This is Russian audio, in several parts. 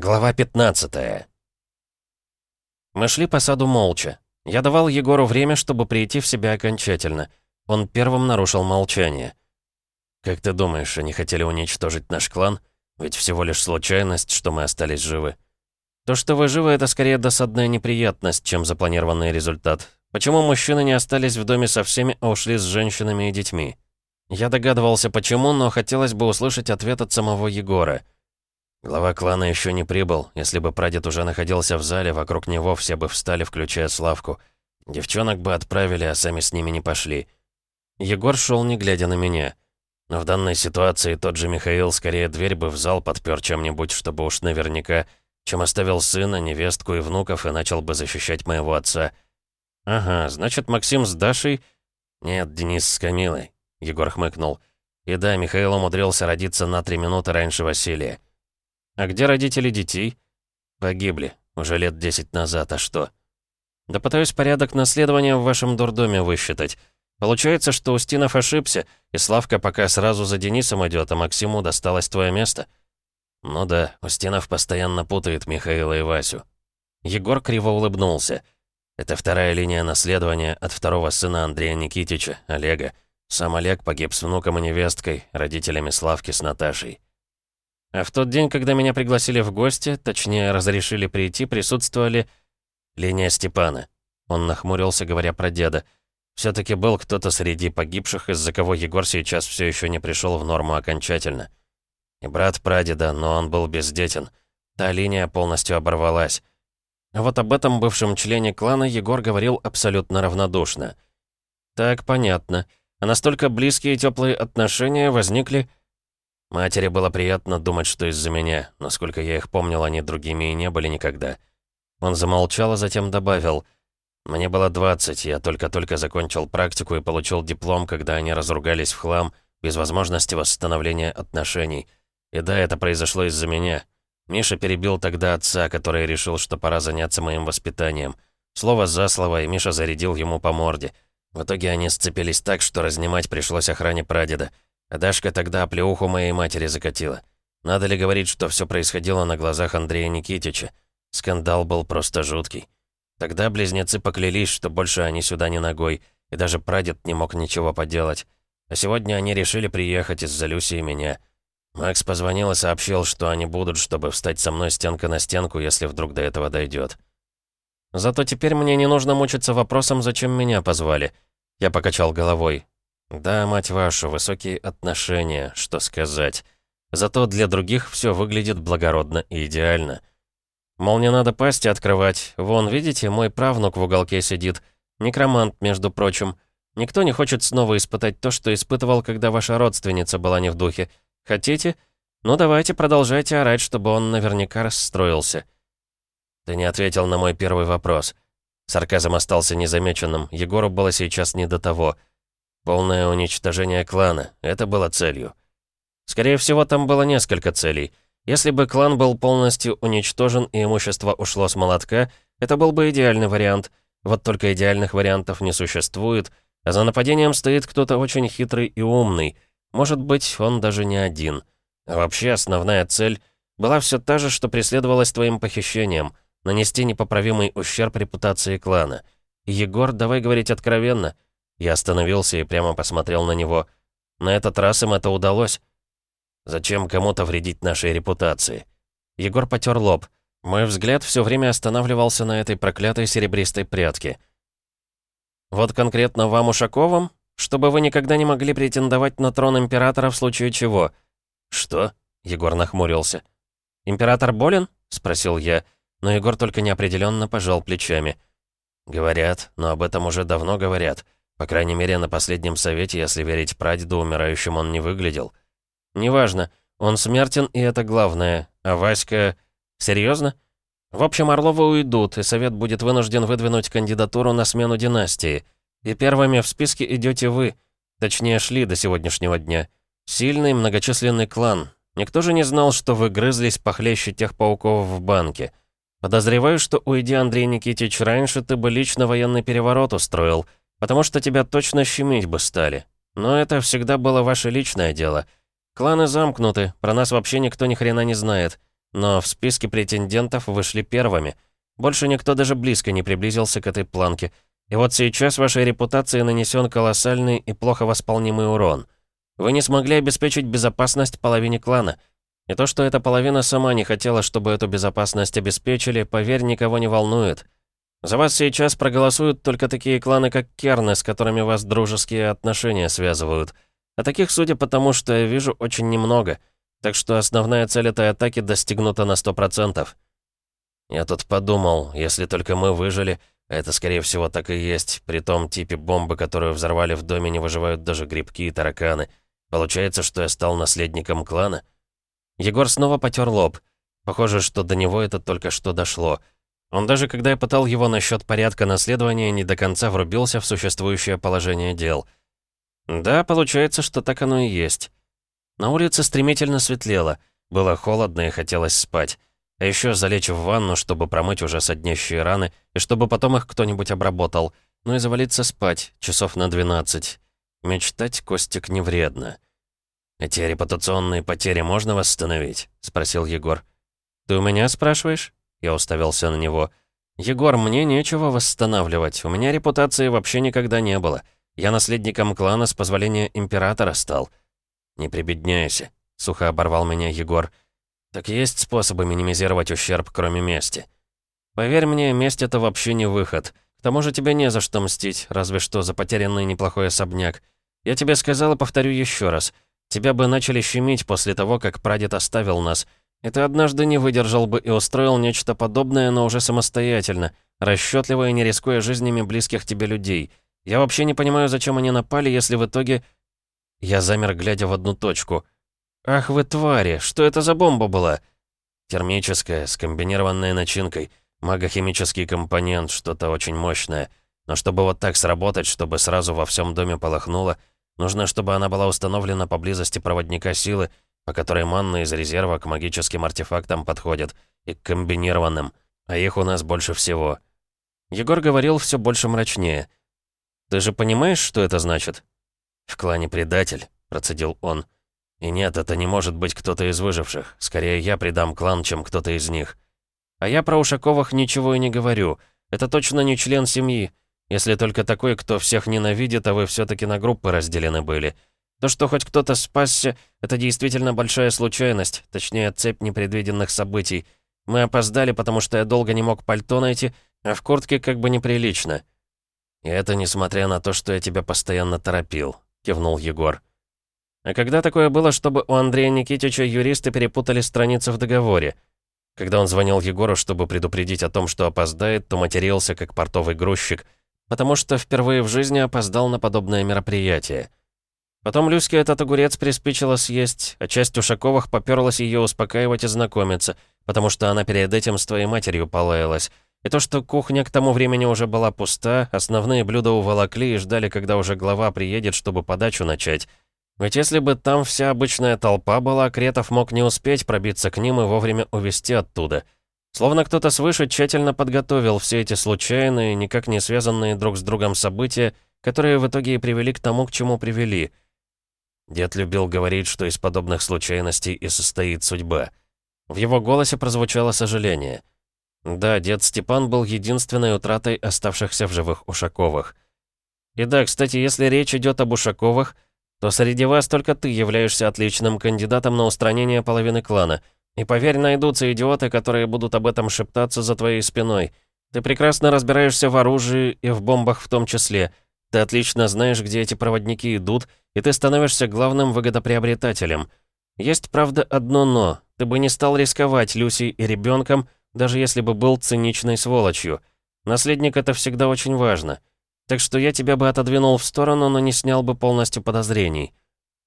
Глава 15 Мы шли по саду молча. Я давал Егору время, чтобы прийти в себя окончательно. Он первым нарушил молчание. «Как ты думаешь, они хотели уничтожить наш клан? Ведь всего лишь случайность, что мы остались живы. То, что вы живы, это скорее досадная неприятность, чем запланированный результат. Почему мужчины не остались в доме со всеми, а ушли с женщинами и детьми?» Я догадывался, почему, но хотелось бы услышать ответ от самого Егора. Глава клана еще не прибыл. Если бы прадед уже находился в зале, вокруг него все бы встали, включая Славку. Девчонок бы отправили, а сами с ними не пошли. Егор шел, не глядя на меня. Но в данной ситуации тот же Михаил скорее дверь бы в зал подпер чем-нибудь, чтобы уж наверняка, чем оставил сына, невестку и внуков и начал бы защищать моего отца. «Ага, значит, Максим с Дашей...» «Нет, Денис с Камилой», — Егор хмыкнул. «И да, Михаил умудрился родиться на три минуты раньше Василия. «А где родители детей?» «Погибли. Уже лет десять назад, а что?» «Да пытаюсь порядок наследования в вашем дурдоме высчитать. Получается, что Устинов ошибся, и Славка пока сразу за Денисом идет, а Максиму досталось твое место?» «Ну да, Устинов постоянно путает Михаила и Васю». Егор криво улыбнулся. «Это вторая линия наследования от второго сына Андрея Никитича, Олега. Сам Олег погиб с внуком и невесткой, родителями Славки с Наташей. А в тот день, когда меня пригласили в гости, точнее, разрешили прийти, присутствовали... Линия Степана. Он нахмурился, говоря про деда. все таки был кто-то среди погибших, из-за кого Егор сейчас все еще не пришел в норму окончательно. И брат прадеда, но он был бездетен. Та линия полностью оборвалась. А вот об этом бывшем члене клана Егор говорил абсолютно равнодушно. Так, понятно. А настолько близкие и теплые отношения возникли Матери было приятно думать, что из-за меня. Насколько я их помнил, они другими и не были никогда. Он замолчал, а затем добавил. «Мне было 20, я только-только закончил практику и получил диплом, когда они разругались в хлам, без возможности восстановления отношений. И да, это произошло из-за меня. Миша перебил тогда отца, который решил, что пора заняться моим воспитанием. Слово за слово, и Миша зарядил ему по морде. В итоге они сцепились так, что разнимать пришлось охране прадеда. А Дашка тогда плеуху моей матери закатила. Надо ли говорить, что все происходило на глазах Андрея Никитича? Скандал был просто жуткий. Тогда близнецы поклялись, что больше они сюда не ногой, и даже прадед не мог ничего поделать. А сегодня они решили приехать из-за Люси и меня. Макс позвонил и сообщил, что они будут, чтобы встать со мной стенка на стенку, если вдруг до этого дойдет. Зато теперь мне не нужно мучиться вопросом, зачем меня позвали. Я покачал головой. Да, мать вашу, высокие отношения, что сказать. Зато для других все выглядит благородно и идеально. Мол, не надо пасти открывать. Вон, видите, мой правнук в уголке сидит. Некромант, между прочим. Никто не хочет снова испытать то, что испытывал, когда ваша родственница была не в духе. Хотите? Ну давайте продолжайте орать, чтобы он наверняка расстроился. Ты не ответил на мой первый вопрос. Сарказм остался незамеченным. Егору было сейчас не до того — Полное уничтожение клана. Это было целью. Скорее всего, там было несколько целей. Если бы клан был полностью уничтожен и имущество ушло с молотка, это был бы идеальный вариант. Вот только идеальных вариантов не существует, а за нападением стоит кто-то очень хитрый и умный. Может быть, он даже не один. А вообще, основная цель была все та же, что преследовалась твоим похищением — нанести непоправимый ущерб репутации клана. Егор, давай говорить откровенно — я остановился и прямо посмотрел на него. На этот раз им это удалось. Зачем кому-то вредить нашей репутации? Егор потер лоб. Мой взгляд все время останавливался на этой проклятой серебристой прядке. «Вот конкретно вам, Ушаковым? Чтобы вы никогда не могли претендовать на трон императора в случае чего?» «Что?» — Егор нахмурился. «Император болен?» — спросил я, но Егор только неопределенно пожал плечами. «Говорят, но об этом уже давно говорят. По крайней мере, на последнем совете, если верить прадеду, умирающим он не выглядел. Неважно, он смертен, и это главное. А Васька... Серьезно? В общем, Орловы уйдут, и совет будет вынужден выдвинуть кандидатуру на смену династии. И первыми в списке идете вы. Точнее, шли до сегодняшнего дня. Сильный, многочисленный клан. Никто же не знал, что вы грызлись похлеще тех пауков в банке. Подозреваю, что уйди Андрей Никитич раньше, ты бы лично военный переворот устроил — Потому что тебя точно щемить бы стали. Но это всегда было ваше личное дело. Кланы замкнуты, про нас вообще никто ни хрена не знает. но в списке претендентов вышли первыми. Больше никто даже близко не приблизился к этой планке. И вот сейчас вашей репутации нанесен колоссальный и плохо восполнимый урон. Вы не смогли обеспечить безопасность половине клана. И то, что эта половина сама не хотела, чтобы эту безопасность обеспечили, поверь, никого не волнует. За вас сейчас проголосуют только такие кланы, как Керны, с которыми вас дружеские отношения связывают. А таких, судя по тому, что я вижу, очень немного. Так что основная цель этой атаки достигнута на 100%. Я тут подумал, если только мы выжили, а это, скорее всего, так и есть, при том типе бомбы, которую взорвали в доме, не выживают даже грибки и тараканы. Получается, что я стал наследником клана? Егор снова потер лоб. Похоже, что до него это только что дошло. Он даже, когда я пытал его насчет порядка наследования, не до конца врубился в существующее положение дел. Да, получается, что так оно и есть. На улице стремительно светлело, было холодно и хотелось спать. А еще залечь в ванну, чтобы промыть уже соднящие раны, и чтобы потом их кто-нибудь обработал. Ну и завалиться спать, часов на 12. Мечтать, Костик, не вредно. «Эти репутационные потери можно восстановить?» — спросил Егор. «Ты у меня спрашиваешь?» Я уставился на него. «Егор, мне нечего восстанавливать. У меня репутации вообще никогда не было. Я наследником клана с позволения императора стал». «Не прибедняйся», — сухо оборвал меня Егор. «Так есть способы минимизировать ущерб, кроме мести?» «Поверь мне, месть — это вообще не выход. К тому же тебе не за что мстить, разве что за потерянный неплохой особняк. Я тебе сказал и повторю еще раз — Тебя бы начали щемить после того, как прадед оставил нас. Ты однажды не выдержал бы и устроил нечто подобное, но уже самостоятельно, расчетливо и не рискуя жизнями близких тебе людей. Я вообще не понимаю, зачем они напали, если в итоге... Я замер, глядя в одну точку. «Ах вы твари! Что это за бомба была?» «Термическая, с комбинированной начинкой. Магохимический компонент, что-то очень мощное. Но чтобы вот так сработать, чтобы сразу во всем доме полыхнуло, Нужно, чтобы она была установлена поблизости проводника силы, по которой манна из резерва к магическим артефактам подходит, и к комбинированным, а их у нас больше всего. Егор говорил все больше мрачнее. «Ты же понимаешь, что это значит?» «В клане предатель», — процедил он. «И нет, это не может быть кто-то из выживших. Скорее, я предам клан, чем кто-то из них. А я про Ушаковых ничего и не говорю. Это точно не член семьи. Если только такой, кто всех ненавидит, а вы все-таки на группы разделены были. То, что хоть кто-то спасся, это действительно большая случайность, точнее, цепь непредвиденных событий. Мы опоздали, потому что я долго не мог пальто найти, а в куртке как бы неприлично. И это несмотря на то, что я тебя постоянно торопил, кивнул Егор. А когда такое было, чтобы у Андрея Никитича юристы перепутали страницы в договоре? Когда он звонил Егору, чтобы предупредить о том, что опоздает, то матерился как портовый грузчик — потому что впервые в жизни опоздал на подобное мероприятие. Потом Люське этот огурец приспичило съесть, а часть Ушаковых попёрлась ее успокаивать и знакомиться, потому что она перед этим с твоей матерью полаялась. И то, что кухня к тому времени уже была пуста, основные блюда уволокли и ждали, когда уже глава приедет, чтобы подачу начать. Ведь если бы там вся обычная толпа была, Кретов мог не успеть пробиться к ним и вовремя увести оттуда — Словно кто-то свыше тщательно подготовил все эти случайные, никак не связанные друг с другом события, которые в итоге и привели к тому, к чему привели. Дед любил говорить, что из подобных случайностей и состоит судьба. В его голосе прозвучало сожаление. Да, дед Степан был единственной утратой оставшихся в живых Ушаковых. И да, кстати, если речь идет об Ушаковых, то среди вас только ты являешься отличным кандидатом на устранение половины клана — и поверь, найдутся идиоты, которые будут об этом шептаться за твоей спиной. Ты прекрасно разбираешься в оружии и в бомбах в том числе. Ты отлично знаешь, где эти проводники идут, и ты становишься главным выгодоприобретателем. Есть, правда, одно «но». Ты бы не стал рисковать Люси и ребенком, даже если бы был циничной сволочью. Наследник — это всегда очень важно. Так что я тебя бы отодвинул в сторону, но не снял бы полностью подозрений.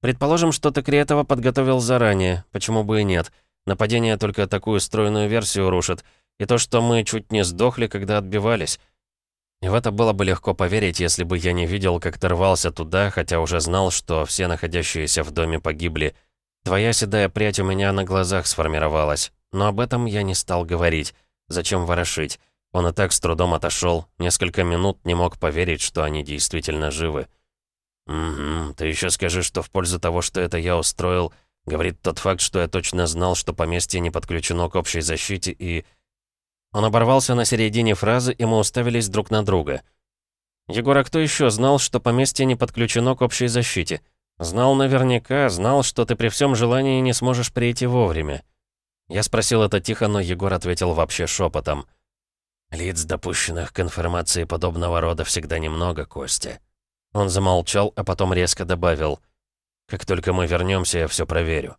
Предположим, что ты Кретова подготовил заранее, почему бы и нет — Нападение только такую стройную версию рушит. И то, что мы чуть не сдохли, когда отбивались. В это было бы легко поверить, если бы я не видел, как ты рвался туда, хотя уже знал, что все находящиеся в доме погибли. Твоя седая прядь у меня на глазах сформировалась. Но об этом я не стал говорить. Зачем ворошить? Он и так с трудом отошел. Несколько минут не мог поверить, что они действительно живы. «Угу, ты еще скажи, что в пользу того, что это я устроил, Говорит тот факт, что я точно знал, что поместье не подключено к общей защите и... Он оборвался на середине фразы, и мы уставились друг на друга. Егор, а кто еще знал, что поместье не подключено к общей защите? Знал наверняка, знал, что ты при всем желании не сможешь прийти вовремя. Я спросил это тихо, но Егор ответил вообще шепотом. «Лиц, допущенных к информации подобного рода, всегда немного, Костя». Он замолчал, а потом резко добавил. «Как только мы вернемся, я все проверю».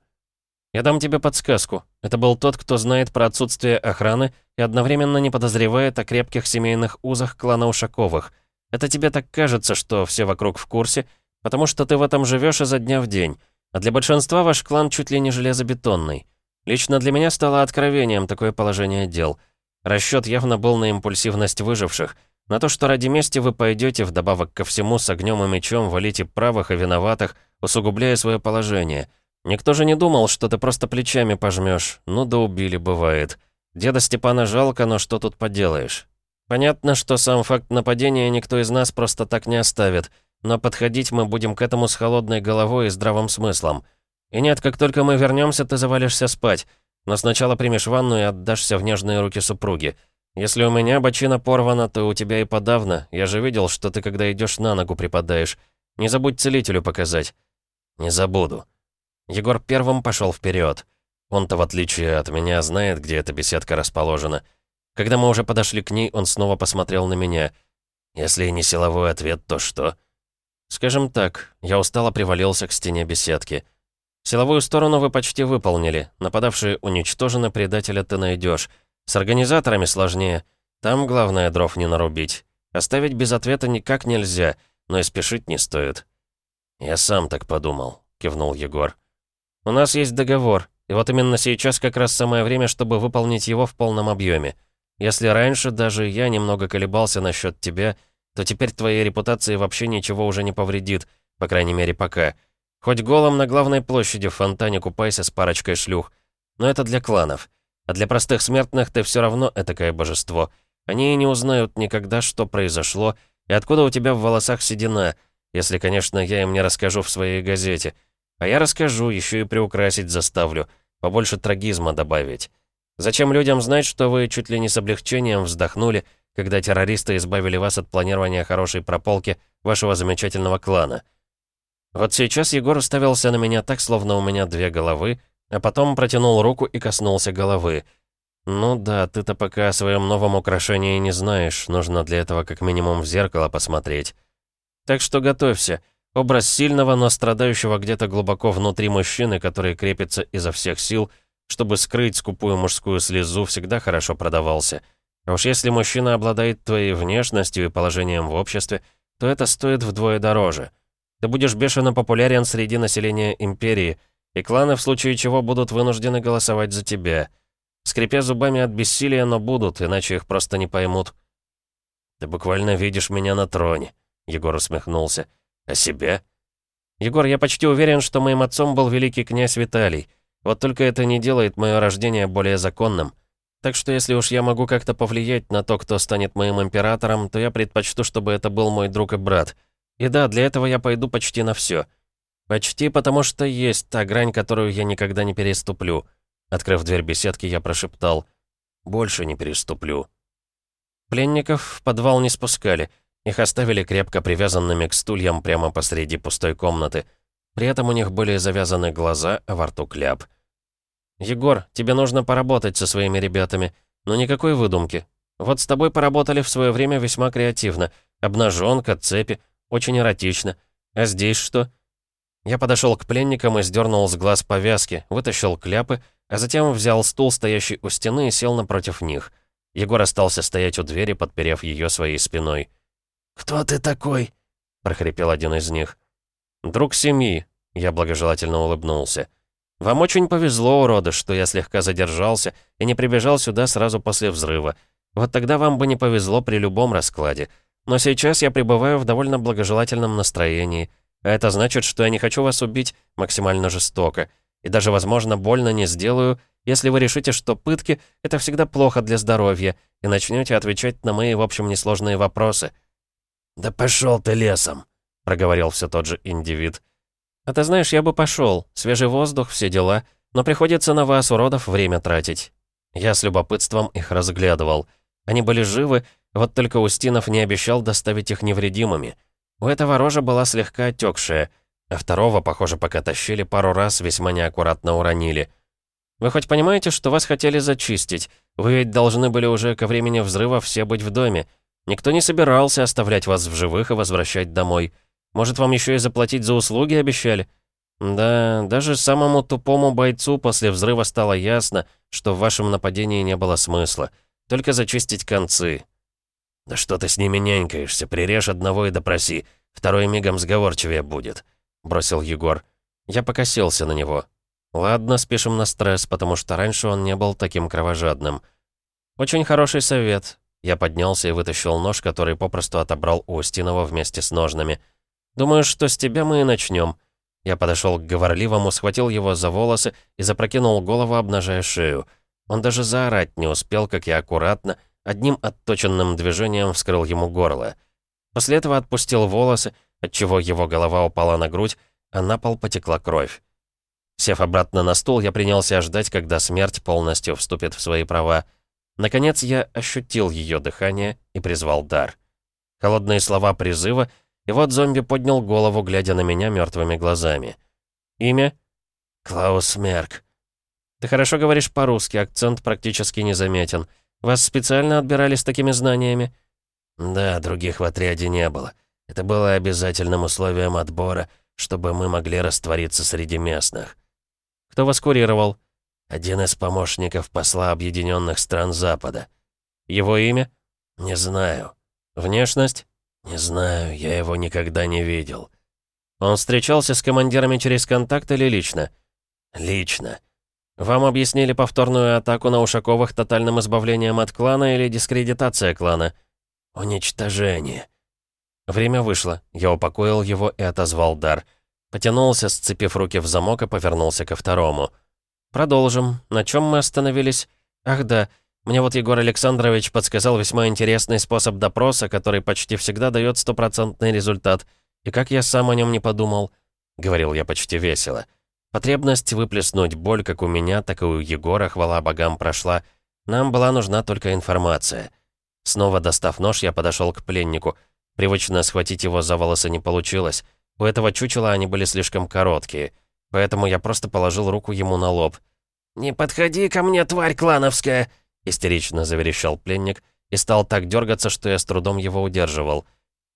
«Я дам тебе подсказку. Это был тот, кто знает про отсутствие охраны и одновременно не подозревает о крепких семейных узах клана Ушаковых. Это тебе так кажется, что все вокруг в курсе, потому что ты в этом живешь изо дня в день. А для большинства ваш клан чуть ли не железобетонный. Лично для меня стало откровением такое положение дел. Расчет явно был на импульсивность выживших, на то, что ради мести вы пойдете вдобавок ко всему с огнем и мечом валите правых и виноватых, усугубляя свое положение. Никто же не думал, что ты просто плечами пожмешь. Ну да убили, бывает. Деда Степана жалко, но что тут поделаешь? Понятно, что сам факт нападения никто из нас просто так не оставит, но подходить мы будем к этому с холодной головой и здравым смыслом. И нет, как только мы вернемся, ты завалишься спать. Но сначала примешь ванну и отдашься в нежные руки супруги. Если у меня бочина порвана, то у тебя и подавно. Я же видел, что ты, когда идешь на ногу, припадаешь. Не забудь целителю показать». «Не забуду». Егор первым пошел вперед. Он-то, в отличие от меня, знает, где эта беседка расположена. Когда мы уже подошли к ней, он снова посмотрел на меня. «Если не силовой ответ, то что?» «Скажем так, я устало привалился к стене беседки. Силовую сторону вы почти выполнили. Нападавшие уничтожены, предателя ты найдешь. С организаторами сложнее. Там главное дров не нарубить. Оставить без ответа никак нельзя, но и спешить не стоит. «Я сам так подумал», — кивнул Егор. «У нас есть договор, и вот именно сейчас как раз самое время, чтобы выполнить его в полном объеме. Если раньше даже я немного колебался насчет тебя, то теперь твоей репутации вообще ничего уже не повредит, по крайней мере пока. Хоть голым на главной площади в фонтане купайся с парочкой шлюх. Но это для кланов. А для простых смертных ты все равно этакое божество. Они и не узнают никогда, что произошло, и откуда у тебя в волосах седина, если, конечно, я им не расскажу в своей газете. А я расскажу, еще и приукрасить заставлю, побольше трагизма добавить. Зачем людям знать, что вы чуть ли не с облегчением вздохнули, когда террористы избавили вас от планирования хорошей прополки вашего замечательного клана? Вот сейчас Егор уставился на меня так, словно у меня две головы, а потом протянул руку и коснулся головы. «Ну да, ты-то пока о своем новом украшении не знаешь. Нужно для этого как минимум в зеркало посмотреть. Так что готовься. Образ сильного, но страдающего где-то глубоко внутри мужчины, который крепится изо всех сил, чтобы скрыть скупую мужскую слезу, всегда хорошо продавался. А уж если мужчина обладает твоей внешностью и положением в обществе, то это стоит вдвое дороже. Ты будешь бешено популярен среди населения Империи — и кланы в случае чего будут вынуждены голосовать за тебя. Скрипя зубами от бессилия, но будут, иначе их просто не поймут. «Ты буквально видишь меня на троне», — Егор усмехнулся. «А себя?» «Егор, я почти уверен, что моим отцом был великий князь Виталий. Вот только это не делает мое рождение более законным. Так что если уж я могу как-то повлиять на то, кто станет моим императором, то я предпочту, чтобы это был мой друг и брат. И да, для этого я пойду почти на все. «Почти потому что есть та грань, которую я никогда не переступлю». Открыв дверь беседки, я прошептал. «Больше не переступлю». Пленников в подвал не спускали. Их оставили крепко привязанными к стульям прямо посреди пустой комнаты. При этом у них были завязаны глаза, а во рту кляп. «Егор, тебе нужно поработать со своими ребятами. Но никакой выдумки. Вот с тобой поработали в свое время весьма креативно. Обнаженка, цепи. Очень эротично. А здесь что?» Я подошел к пленникам и сдернул с глаз повязки, вытащил кляпы, а затем взял стул, стоящий у стены, и сел напротив них. Егор остался стоять у двери, подперев ее своей спиной. «Кто ты такой?» — прохрипел один из них. «Друг семьи», — я благожелательно улыбнулся. «Вам очень повезло, уроды, что я слегка задержался и не прибежал сюда сразу после взрыва. Вот тогда вам бы не повезло при любом раскладе. Но сейчас я пребываю в довольно благожелательном настроении». А это значит, что я не хочу вас убить максимально жестоко. И даже, возможно, больно не сделаю, если вы решите, что пытки — это всегда плохо для здоровья, и начнете отвечать на мои, в общем, несложные вопросы». «Да пошел ты лесом», — проговорил все тот же индивид. «А ты знаешь, я бы пошел. Свежий воздух, все дела. Но приходится на вас, уродов, время тратить». Я с любопытством их разглядывал. Они были живы, вот только Устинов не обещал доставить их невредимыми. У этого рожа была слегка отекшая, а второго, похоже, пока тащили пару раз, весьма неаккуратно уронили. «Вы хоть понимаете, что вас хотели зачистить? Вы ведь должны были уже ко времени взрыва все быть в доме. Никто не собирался оставлять вас в живых и возвращать домой. Может, вам еще и заплатить за услуги обещали?» «Да, даже самому тупому бойцу после взрыва стало ясно, что в вашем нападении не было смысла. Только зачистить концы». «Да что ты с ними нянькаешься? Прирежь одного и допроси. Второй мигом сговорчивее будет», — бросил Егор. Я покосился на него. «Ладно, спешим на стресс, потому что раньше он не был таким кровожадным». «Очень хороший совет». Я поднялся и вытащил нож, который попросту отобрал у Устинова вместе с ножными. «Думаю, что с тебя мы и начнем. Я подошел к говорливому, схватил его за волосы и запрокинул голову, обнажая шею. Он даже заорать не успел, как я аккуратно, одним отточенным движением вскрыл ему горло. После этого отпустил волосы, отчего его голова упала на грудь, а на пол потекла кровь. Сев обратно на стул, я принялся ждать, когда смерть полностью вступит в свои права. Наконец я ощутил ее дыхание и призвал дар. Холодные слова призыва — и вот зомби поднял голову, глядя на меня мертвыми глазами. «Имя?» «Клаус Мерк». «Ты хорошо говоришь по-русски, акцент практически незаметен. Вас специально отбирали с такими знаниями?» «Да, других в отряде не было. Это было обязательным условием отбора, чтобы мы могли раствориться среди местных». «Кто вас курировал?» «Один из помощников посла Объединенных Стран Запада». «Его имя?» «Не знаю». «Внешность?» «Не знаю, я его никогда не видел». «Он встречался с командирами через контакт или лично?» «Лично». «Вам объяснили повторную атаку на Ушаковых тотальным избавлением от клана или дискредитация клана?» «Уничтожение». Время вышло. Я упокоил его и отозвал дар. Потянулся, сцепив руки в замок и повернулся ко второму. «Продолжим. На чем мы остановились? Ах да, мне вот Егор Александрович подсказал весьма интересный способ допроса, который почти всегда дает стопроцентный результат. И как я сам о нем не подумал, говорил я почти весело. Потребность выплеснуть боль как у меня, так и у Егора, хвала богам, прошла. Нам была нужна только информация. Снова достав нож, я подошел к пленнику. Привычно схватить его за волосы не получилось. У этого чучела они были слишком короткие. Поэтому я просто положил руку ему на лоб. «Не подходи ко мне, тварь клановская!» истерично заверещал пленник и стал так дергаться, что я с трудом его удерживал.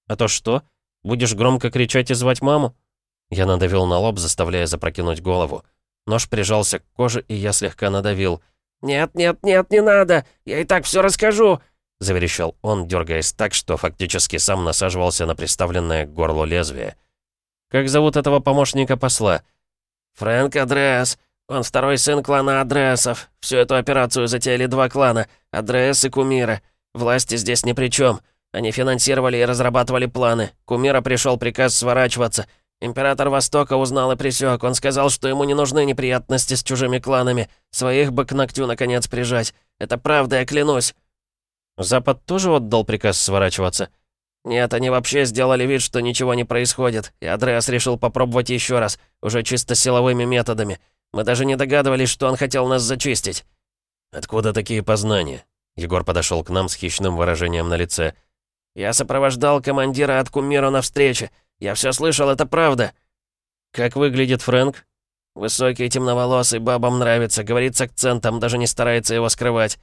«А то что? Будешь громко кричать и звать маму?» Я надавил на лоб, заставляя запрокинуть голову. Нож прижался к коже, и я слегка надавил. «Нет, нет, нет, не надо! Я и так все расскажу!» Заверещал он, дергаясь так, что фактически сам насаживался на приставленное к горлу лезвие. «Как зовут этого помощника посла?» «Фрэнк Адреас. Он второй сын клана Адреасов. Всю эту операцию затеяли два клана — Адреас и Кумира. Власти здесь ни при чем. Они финансировали и разрабатывали планы. Кумира пришел приказ сворачиваться. Император Востока узнал и присек. Он сказал, что ему не нужны неприятности с чужими кланами. Своих бы к ногтю наконец прижать. Это правда, я клянусь. Запад тоже отдал приказ сворачиваться? Нет, они вообще сделали вид, что ничего не происходит. И Адреас решил попробовать еще раз, уже чисто силовыми методами. Мы даже не догадывались, что он хотел нас зачистить». «Откуда такие познания?» Егор подошел к нам с хищным выражением на лице. «Я сопровождал командира от Кумира на встрече. Я все слышал, это правда». «Как выглядит Фрэнк?» «Высокий, темноволосый, бабам нравится, говорит с акцентом, даже не старается его скрывать».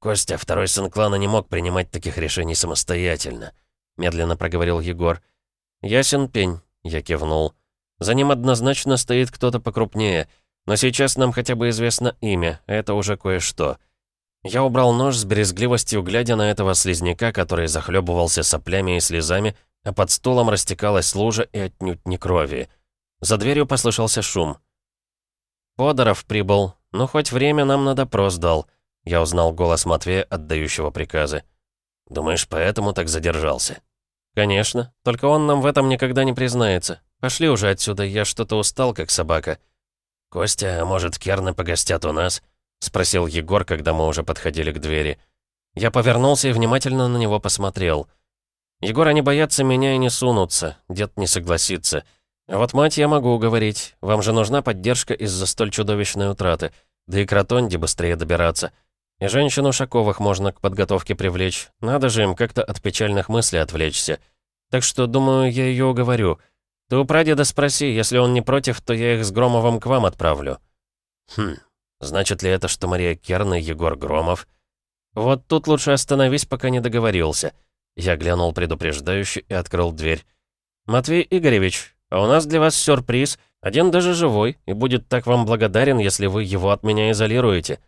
«Костя, второй сын клана, не мог принимать таких решений самостоятельно», медленно проговорил Егор. «Ясен пень», я кивнул. За ним однозначно стоит кто-то покрупнее, но сейчас нам хотя бы известно имя, это уже кое-что. Я убрал нож с брезгливостью, глядя на этого слизняка, который захлебывался соплями и слезами, а под стулом растекалась лужа и отнюдь не крови. За дверью послышался шум. «Подоров прибыл. Ну, хоть время нам на допрос дал». Я узнал голос Матвея, отдающего приказы. «Думаешь, поэтому так задержался?» «Конечно. Только он нам в этом никогда не признается. Пошли уже отсюда, я что-то устал, как собака». «Костя, а может, Керны погостят у нас?» — спросил Егор, когда мы уже подходили к двери. Я повернулся и внимательно на него посмотрел. Егор, они боятся меня и не сунутся. Дед не согласится. Вот мать я могу уговорить. Вам же нужна поддержка из-за столь чудовищной утраты. Да и к Ротонде быстрее добираться. И женщину Шаковых можно к подготовке привлечь. Надо же им как-то от печальных мыслей отвлечься. Так что, думаю, я ее уговорю. Ты у прадеда спроси, если он не против, то я их с Громовым к вам отправлю». «Хм, значит ли это, что Мария Керн и Егор Громов?» «Вот тут лучше остановись, пока не договорился». Я глянул предупреждающе и открыл дверь. «Матвей Игоревич, а у нас для вас сюрприз. Один даже живой, и будет так вам благодарен, если вы его от меня изолируете».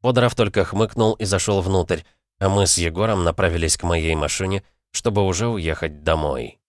Подоров только хмыкнул и зашел внутрь, а мы с Егором направились к моей машине, чтобы уже уехать домой.